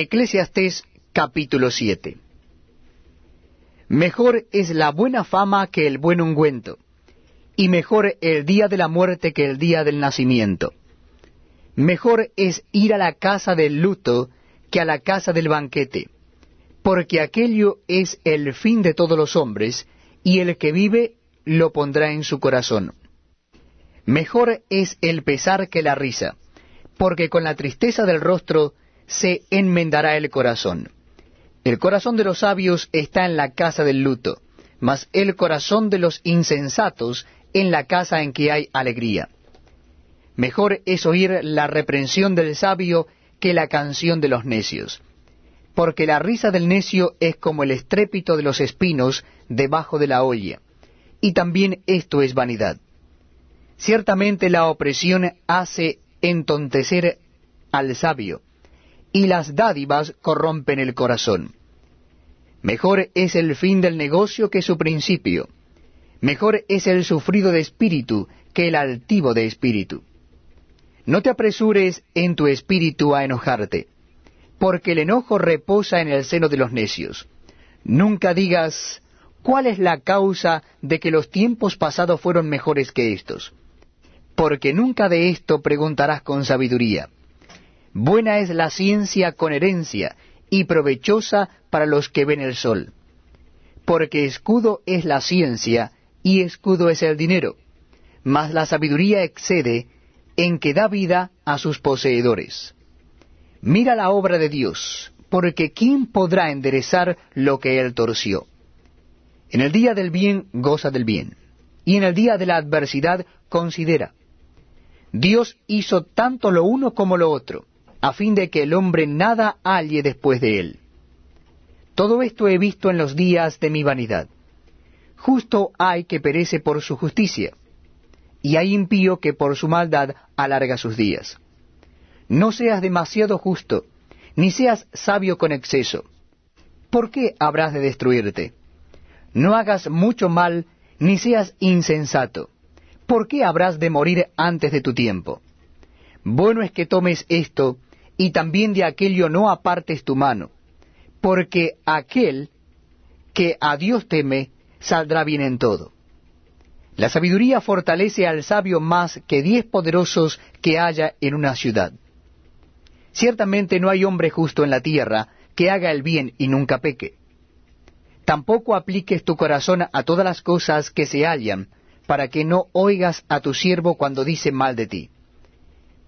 Eclesiastés capítulo 7 Mejor es la buena fama que el buen ungüento, y mejor el día de la muerte que el día del nacimiento. Mejor es ir a la casa del luto que a la casa del banquete, porque aquello es el fin de todos los hombres, y el que vive lo pondrá en su corazón. Mejor es el pesar que la risa, porque con la tristeza del rostro se enmendará el corazón. El corazón de los sabios está en la casa del luto, mas el corazón de los insensatos en la casa en que hay alegría. Mejor es oír la reprensión del sabio que la canción de los necios, porque la risa del necio es como el estrépito de los espinos debajo de la olla, y también esto es vanidad. Ciertamente la opresión hace entontecer al sabio, y las dádivas corrompen el corazón. Mejor es el fin del negocio que su principio. Mejor es el sufrido de espíritu que el altivo de espíritu. No te apresures en tu espíritu a enojarte, porque el enojo reposa en el seno de los necios. Nunca digas, ¿cuál es la causa de que los tiempos pasados fueron mejores que estos? Porque nunca de esto preguntarás con sabiduría Buena es la ciencia con herencia, y provechosa para los que ven el sol. Porque escudo es la ciencia, y escudo es el dinero, mas la sabiduría excede en que da vida a sus poseedores. Mira la obra de Dios, porque ¿quién podrá enderezar lo que él torció? En el día del bien goza del bien, y en el día de la adversidad considera. Dios hizo tanto lo uno como lo otro a fin de que el hombre nada halle después de él. Todo esto he visto en los días de mi vanidad. Justo hay que perece por su justicia, y hay impío que por su maldad alarga sus días. No seas demasiado justo, ni seas sabio con exceso. ¿Por qué habrás de destruirte? No hagas mucho mal, ni seas insensato. ¿Por qué habrás de morir antes de tu tiempo? Bueno es que tomes esto y también de aquello no apartes tu mano, porque aquel que a Dios teme saldrá bien en todo. La sabiduría fortalece al sabio más que diez poderosos que haya en una ciudad. Ciertamente no hay hombre justo en la tierra que haga el bien y nunca peque. Tampoco apliques tu corazón a todas las cosas que se hallan, para que no oigas a tu siervo cuando dice mal de ti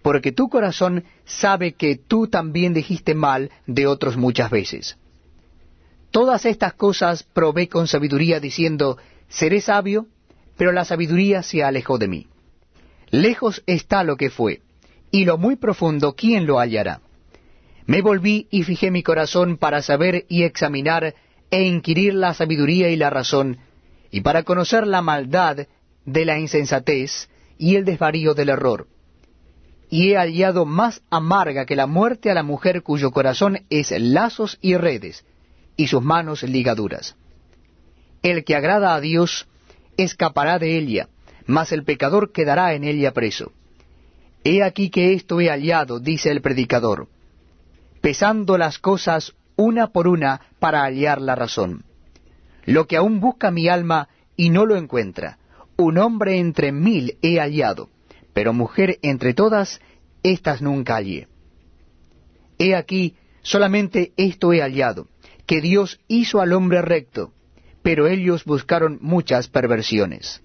porque tu corazón sabe que tú también dijiste mal de otros muchas veces. Todas estas cosas probé con sabiduría diciendo, seré sabio, pero la sabiduría se alejó de mí. Lejos está lo que fue, y lo muy profundo, ¿quién lo hallará? Me volví y fijé mi corazón para saber y examinar e inquirir la sabiduría y la razón, y para conocer la maldad de la insensatez y el desvarío del error y he hallado más amarga que la muerte a la mujer cuyo corazón es lazos y redes, y sus manos ligaduras. El que agrada a Dios escapará de ella, mas el pecador quedará en ella preso. He aquí que esto he hallado, dice el predicador, pesando las cosas una por una para hallar la razón. Lo que aún busca mi alma y no lo encuentra, un hombre entre mil he hallado pero mujer entre todas, éstas nunca hallé. He aquí, solamente esto he hallado, que Dios hizo al hombre recto, pero ellos buscaron muchas perversiones.